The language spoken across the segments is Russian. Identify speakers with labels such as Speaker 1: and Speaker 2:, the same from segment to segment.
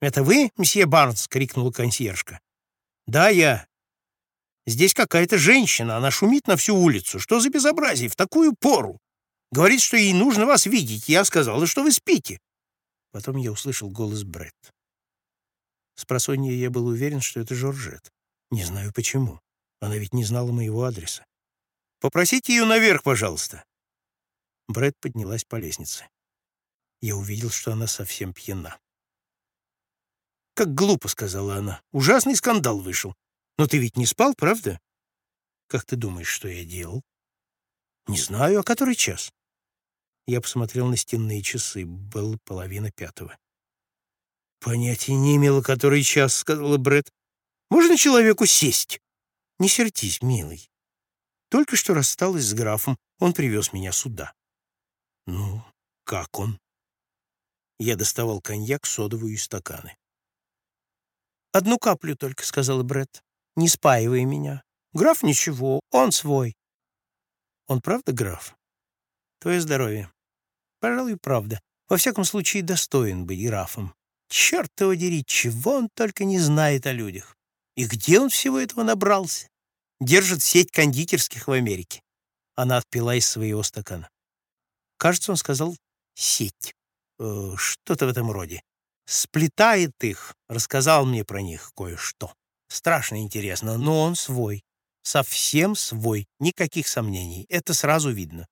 Speaker 1: «Это вы, мсье Барнс?» — крикнула консьержка. «Да, я. Здесь какая-то женщина, она шумит на всю улицу. Что за безобразие в такую пору? Говорит, что ей нужно вас видеть. Я сказала, что вы спите». Потом я услышал голос Бретт. С просонья я был уверен, что это Жоржет. Не знаю почему. Она ведь не знала моего адреса. «Попросите ее наверх, пожалуйста». Бретт поднялась по лестнице. Я увидел, что она совсем пьяна. «Как глупо», — сказала она. «Ужасный скандал вышел. Но ты ведь не спал, правда?» «Как ты думаешь, что я делал?» «Не знаю, а который час?» Я посмотрел на стенные часы. Было половина пятого. «Понятия не имела, который час», — сказала Бред. «Можно человеку сесть?» «Не сердись, милый. Только что рассталась с графом. Он привез меня сюда». «Ну, как он?» Я доставал коньяк, содовую и стаканы. «Одну каплю только», — сказала Бред. «Не спаивай меня. Граф ничего, он свой». «Он правда граф?» «Твое здоровье». «Пожалуй, правда. Во всяком случае, достоин быть графом. Черт его дери, чего он только не знает о людях. И где он всего этого набрался? Держит сеть кондитерских в Америке. Она отпила из своего стакана. Кажется, он сказал «сеть». Э, Что-то в этом роде. Сплетает их, рассказал мне про них кое-что. Страшно интересно, но он свой. Совсем свой, никаких сомнений. Это сразу видно.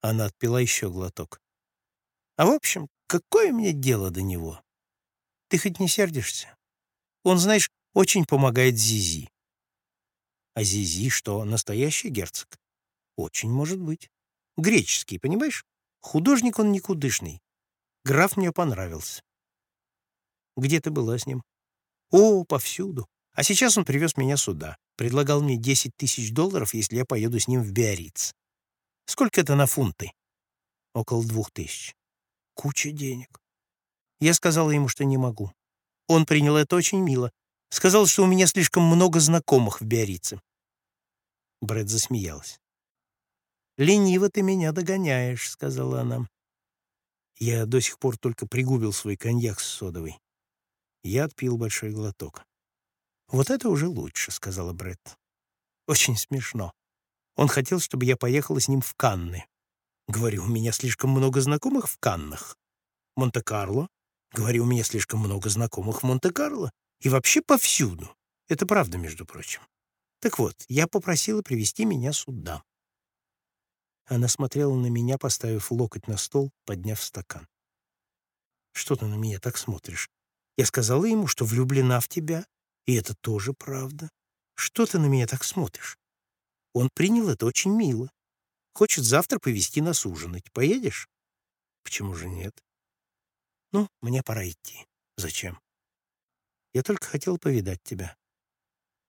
Speaker 1: Она отпила еще глоток. А в общем, какое мне дело до него? Ты хоть не сердишься? Он, знаешь, очень помогает Зизи. А Зизи что, настоящий герцог? Очень может быть. Греческий, понимаешь? Художник он никудышный. Граф мне понравился. Где ты была с ним? О, повсюду. А сейчас он привез меня сюда. Предлагал мне 10 тысяч долларов, если я поеду с ним в Биарриц. Сколько это на фунты? Около двух тысяч. Куча денег. Я сказала ему, что не могу. Он принял это очень мило. Сказал, что у меня слишком много знакомых в Биорице. Брэд засмеялась. «Лениво ты меня догоняешь», — сказала она. Я до сих пор только пригубил свой коньяк с содовой. Я отпил большой глоток. «Вот это уже лучше», — сказала Бретт. «Очень смешно. Он хотел, чтобы я поехала с ним в Канны. Говорю, у меня слишком много знакомых в Каннах. Монте-Карло, Говорю, у меня слишком много знакомых в Монте-Карло и вообще повсюду. Это правда, между прочим. Так вот, я попросила привести меня сюда. Она смотрела на меня, поставив локоть на стол, подняв стакан. «Что ты на меня так смотришь? Я сказала ему, что влюблена в тебя, и это тоже правда. Что ты на меня так смотришь? Он принял это очень мило. Хочет завтра повезти нас ужинать. Поедешь? Почему же нет? Ну, мне пора идти. Зачем? Я только хотел повидать тебя.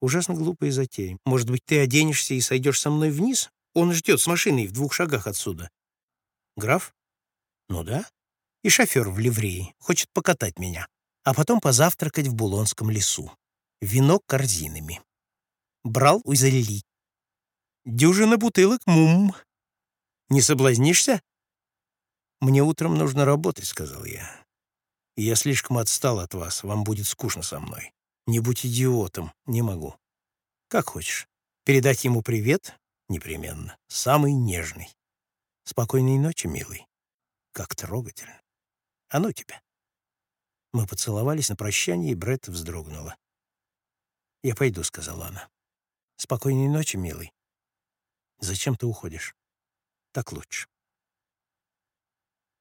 Speaker 1: Ужасно глупая затея. Может быть, ты оденешься и сойдешь со мной вниз? Он ждет с машиной в двух шагах отсюда. Граф? Ну да. И шофер в ливреи. Хочет покатать меня. А потом позавтракать в Булонском лесу. Вино корзинами. Брал у Зелли. Дюжина бутылок мум. Не соблазнишься? Мне утром нужно работать, сказал я. Я слишком отстал от вас, вам будет скучно со мной. Не будь идиотом, не могу. Как хочешь. Передать ему привет? Непременно. Самый нежный. Спокойной ночи, милый. Как трогательно. А ну тебя. Мы поцеловались на прощание, и Бретт вздрогнула. «Я пойду», — сказала она. «Спокойной ночи, милый. Зачем ты уходишь? Так лучше».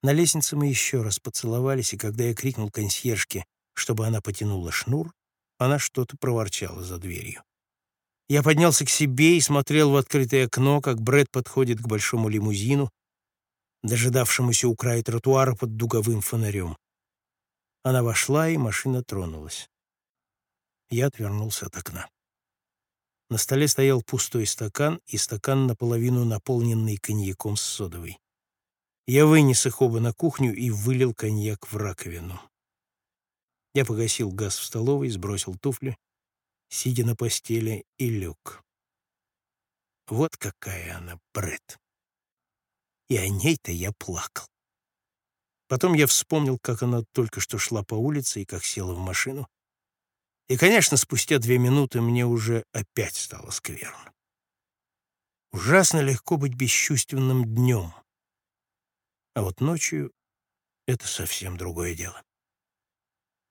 Speaker 1: На лестнице мы еще раз поцеловались, и когда я крикнул консьержке, чтобы она потянула шнур, она что-то проворчала за дверью. Я поднялся к себе и смотрел в открытое окно, как Брэд подходит к большому лимузину, дожидавшемуся у края тротуара под дуговым фонарем. Она вошла, и машина тронулась. Я отвернулся от окна. На столе стоял пустой стакан и стакан наполовину наполненный коньяком с содовой. Я вынес их оба на кухню и вылил коньяк в раковину. Я погасил газ в столовой, сбросил туфли, сидя на постели, и лег. Вот какая она, Бред. И о ней-то я плакал. Потом я вспомнил, как она только что шла по улице и как села в машину. И, конечно, спустя две минуты мне уже опять стало скверно. Ужасно легко быть бесчувственным днем. А вот ночью это совсем другое дело.